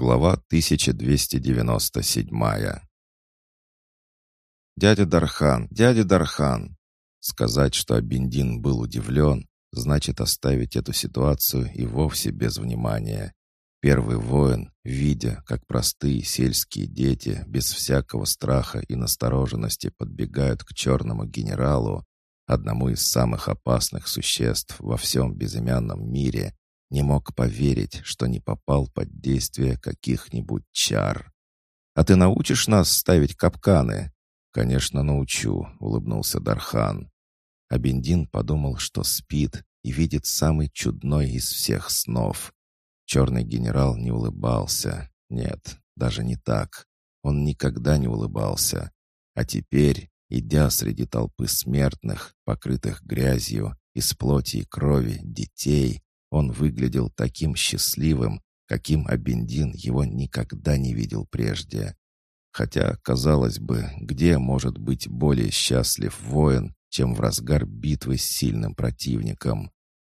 Глава 1297 «Дядя Дархан! Дядя Дархан!» Сказать, что Абиндин был удивлен, значит оставить эту ситуацию и вовсе без внимания. Первый воин, видя, как простые сельские дети без всякого страха и настороженности подбегают к черному генералу, одному из самых опасных существ во всем безымянном мире, не мог поверить, что не попал под действие каких-нибудь чар. «А ты научишь нас ставить капканы?» «Конечно, научу», — улыбнулся Дархан. Абендин подумал, что спит и видит самый чудной из всех снов. Черный генерал не улыбался. Нет, даже не так. Он никогда не улыбался. А теперь, идя среди толпы смертных, покрытых грязью, из плоти и крови детей, он выглядел таким счастливым, каким Абендин его никогда не видел прежде. Хотя, казалось бы, где может быть более счастлив воин, чем в разгар битвы с сильным противником?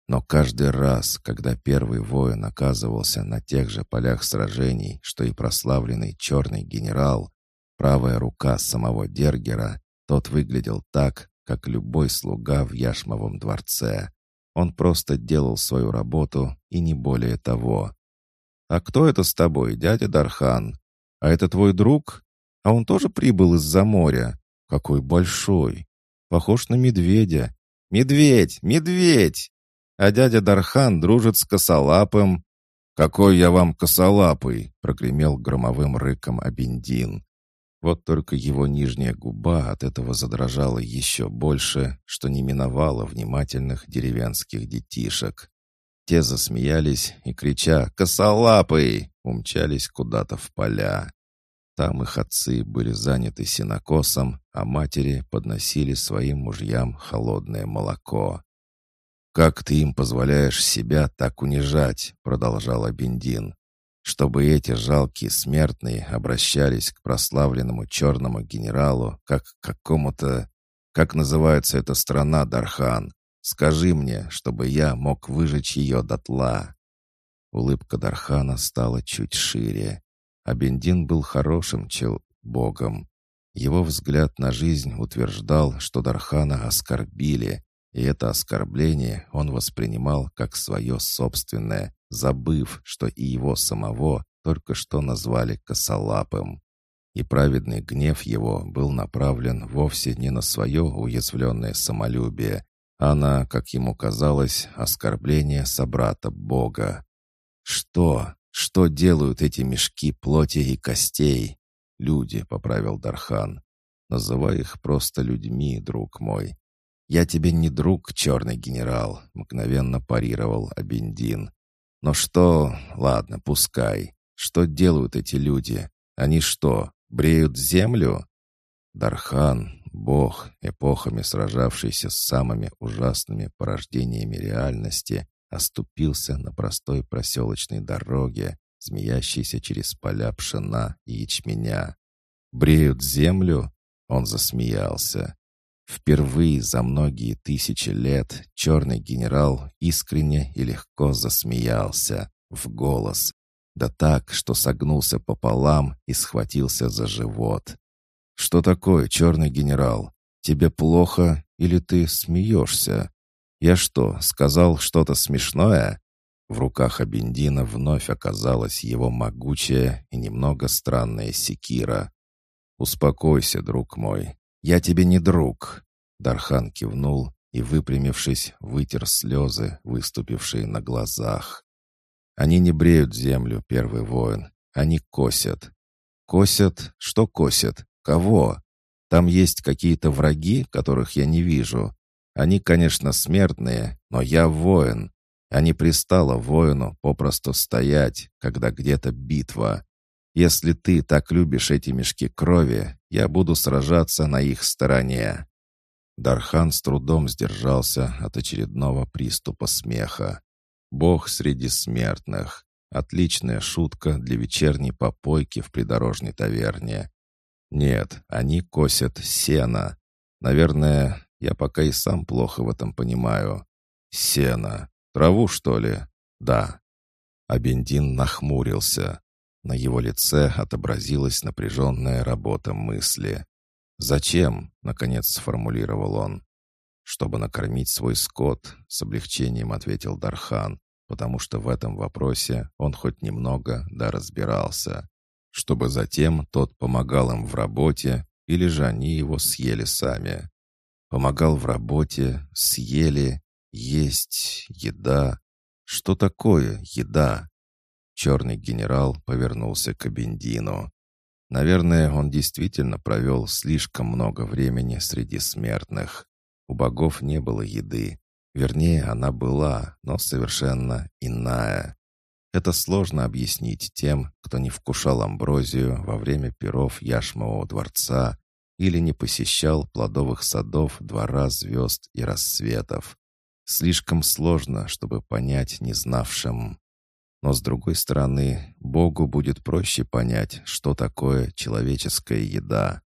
Но каждый раз, когда первый воин оказывался на тех же полях сражений, что и прославленный черный генерал, правая рука самого Дергера, тот выглядел так, как любой слуга в Яшмовом дворце. Он просто делал свою работу и не более того. «А кто это с тобой, дядя Дархан? А это твой друг? А он тоже прибыл из-за моря? Какой большой! Похож на медведя. Медведь! Медведь! А дядя Дархан дружит с косолапым». «Какой я вам косолапый!» — прогремел громовым рыком Абендин. Вот только его нижняя губа от этого задрожала еще больше, что не миновало внимательных деревенских детишек. Те засмеялись и, крича «Косолапый!», умчались куда-то в поля. Там их отцы были заняты сенокосом, а матери подносили своим мужьям холодное молоко. «Как ты им позволяешь себя так унижать?» — продолжал Абендин чтобы эти жалкие смертные обращались к прославленному черному генералу как к какому-то... Как называется эта страна, Дархан? Скажи мне, чтобы я мог выжечь ее дотла». Улыбка Дархана стала чуть шире. А Бендин был хорошим чел... богом. Его взгляд на жизнь утверждал, что Дархана оскорбили, и это оскорбление он воспринимал как свое собственное, забыв, что и его самого только что назвали косолапым. И праведный гнев его был направлен вовсе не на свое уязвленное самолюбие, а на, как ему казалось, оскорбление собрата Бога. «Что? Что делают эти мешки плоти и костей?» «Люди», — поправил Дархан. «Называй их просто людьми, друг мой». «Я тебе не друг, черный генерал», — мгновенно парировал Абендин. Но что... Ладно, пускай. Что делают эти люди? Они что, бреют землю? Дархан, бог, эпохами сражавшийся с самыми ужасными порождениями реальности, оступился на простой проселочной дороге, змеящейся через поля пшена и ячменя. «Бреют землю?» Он засмеялся. Впервые за многие тысячи лет черный генерал искренне и легко засмеялся, в голос, да так, что согнулся пополам и схватился за живот. «Что такое, черный генерал? Тебе плохо или ты смеешься? Я что, сказал что-то смешное?» В руках Абендина вновь оказалась его могучая и немного странная секира. «Успокойся, друг мой. «Я тебе не друг!» Дархан кивнул и, выпрямившись, вытер слезы, выступившие на глазах. «Они не бреют землю, первый воин. Они косят». «Косят? Что косят? Кого? Там есть какие-то враги, которых я не вижу. Они, конечно, смертные, но я воин. А не пристало воину попросту стоять, когда где-то битва. Если ты так любишь эти мешки крови, я буду сражаться на их стороне». Дархан с трудом сдержался от очередного приступа смеха. «Бог среди смертных. Отличная шутка для вечерней попойки в придорожной таверне. Нет, они косят сено. Наверное, я пока и сам плохо в этом понимаю. Сено. Траву, что ли? Да». Абендин нахмурился. На его лице отобразилась напряженная работа мысли. «Зачем?» — наконец сформулировал он. «Чтобы накормить свой скот», — с облегчением ответил Дархан, потому что в этом вопросе он хоть немного да разбирался. Чтобы затем тот помогал им в работе, или же они его съели сами. Помогал в работе, съели, есть, еда. Что такое еда? Черный генерал повернулся к Абендину. Наверное, он действительно провел слишком много времени среди смертных. У богов не было еды. Вернее, она была, но совершенно иная. Это сложно объяснить тем, кто не вкушал амброзию во время перов Яшмового дворца или не посещал плодовых садов двора звезд и рассветов. Слишком сложно, чтобы понять незнавшим. Но с другой стороны, Богу будет проще понять, что такое человеческая еда.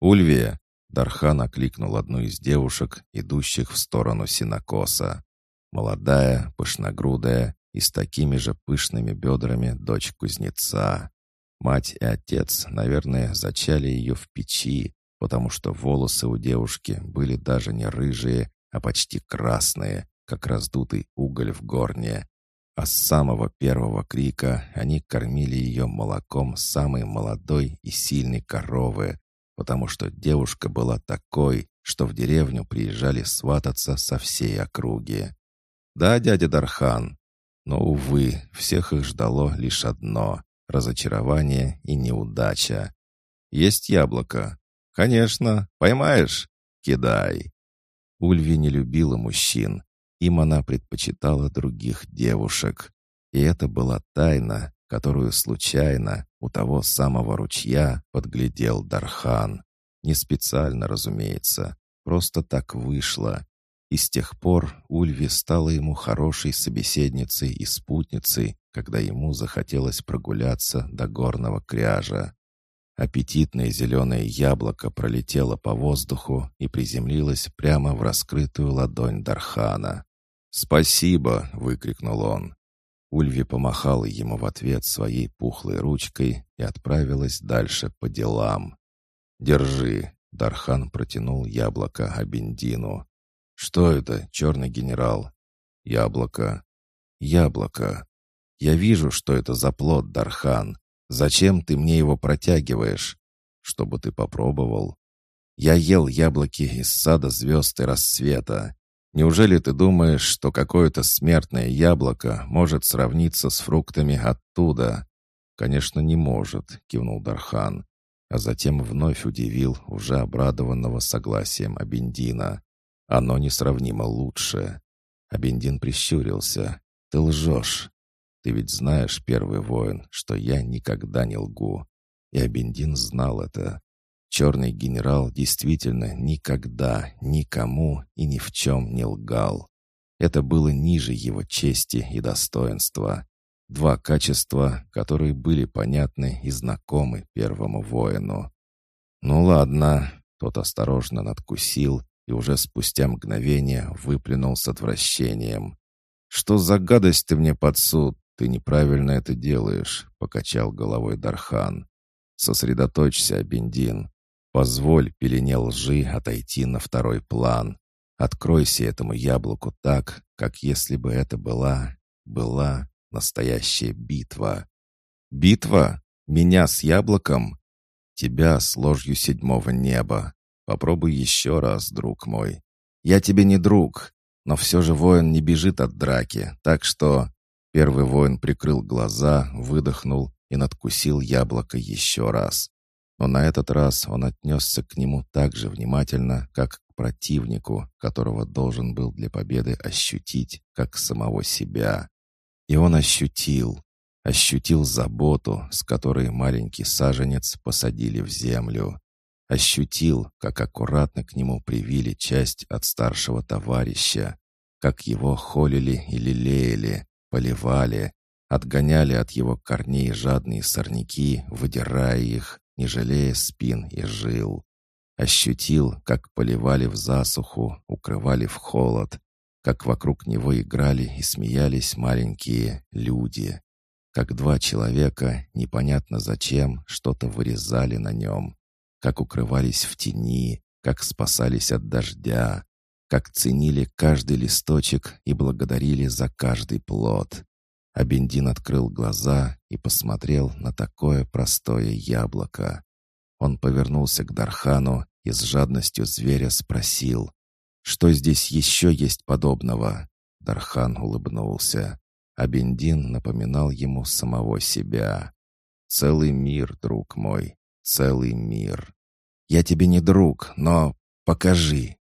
«Ульвия!» — Дархан окликнул одну из девушек, идущих в сторону синокоса. Молодая, пышногрудая и с такими же пышными бедрами дочь кузнеца. Мать и отец, наверное, зачали ее в печи, потому что волосы у девушки были даже не рыжие, а почти красные, как раздутый уголь в горне. А с самого первого крика они кормили ее молоком самой молодой и сильной коровы, потому что девушка была такой, что в деревню приезжали свататься со всей округи. «Да, дядя Дархан». Но, увы, всех их ждало лишь одно — разочарование и неудача. «Есть яблоко?» «Конечно. Поймаешь? Кидай». Ульви не любила мужчин. Им она предпочитала других девушек. И это была тайна, которую случайно у того самого ручья подглядел Дархан. Не специально, разумеется. Просто так вышло. И с тех пор Ульви стала ему хорошей собеседницей и спутницей, когда ему захотелось прогуляться до горного кряжа. Аппетитное зеленое яблоко пролетело по воздуху и приземлилось прямо в раскрытую ладонь Дархана. «Спасибо!» — выкрикнул он. Ульви помахала ему в ответ своей пухлой ручкой и отправилась дальше по делам. «Держи!» — Дархан протянул яблоко Абендину. «Что это, черный генерал?» «Яблоко». «Яблоко. Я вижу, что это за плод, Дархан. Зачем ты мне его протягиваешь? Чтобы ты попробовал. Я ел яблоки из сада звезд и рассвета. Неужели ты думаешь, что какое-то смертное яблоко может сравниться с фруктами оттуда? Конечно, не может, кивнул Дархан, а затем вновь удивил уже обрадованного согласием Абендина. Оно несравнимо лучше. Абендин прищурился. Ты лжешь. Ты ведь знаешь, первый воин, что я никогда не лгу. И Абендин знал это. Черный генерал действительно никогда, никому и ни в чем не лгал. Это было ниже его чести и достоинства. Два качества, которые были понятны и знакомы первому воину. «Ну ладно», — тот осторожно надкусил и уже спустя мгновение выплюнул с отвращением. «Что за гадость ты мне подсуд? «Ты неправильно это делаешь», — покачал головой Дархан. «Сосредоточься, Бендин. Позволь пелене лжи отойти на второй план. Откройся этому яблоку так, как если бы это была, была настоящая битва. Битва? Меня с яблоком? Тебя с ложью седьмого неба. Попробуй еще раз, друг мой. Я тебе не друг, но все же воин не бежит от драки, так что Первый воин прикрыл глаза, выдохнул и надкусил яблоко еще раз. Но на этот раз он отнесся к нему так же внимательно, как к противнику, которого должен был для победы ощутить, как самого себя. И он ощутил, ощутил заботу, с которой маленький саженец посадили в землю. Ощутил, как аккуратно к нему привили часть от старшего товарища, как его холили и лелеяли, поливали, отгоняли от его корней жадные сорняки, выдирая их, не жалея спин и жил. Ощутил, как поливали в засуху, укрывали в холод, как вокруг него играли и смеялись маленькие люди. как два человека, непонятно зачем, что-то вырезали на нем, как укрывались в тени, как спасались от дождя, как ценили каждый листочек и благодарили за каждый плод. Абендин открыл глаза и посмотрел на такое простое яблоко. Он повернулся к Дархану и с жадностью зверя спросил, «Что здесь еще есть подобного?» Дархан улыбнулся. Абендин напоминал ему самого себя. «Целый мир, друг мой, целый мир. Я тебе не друг, но покажи».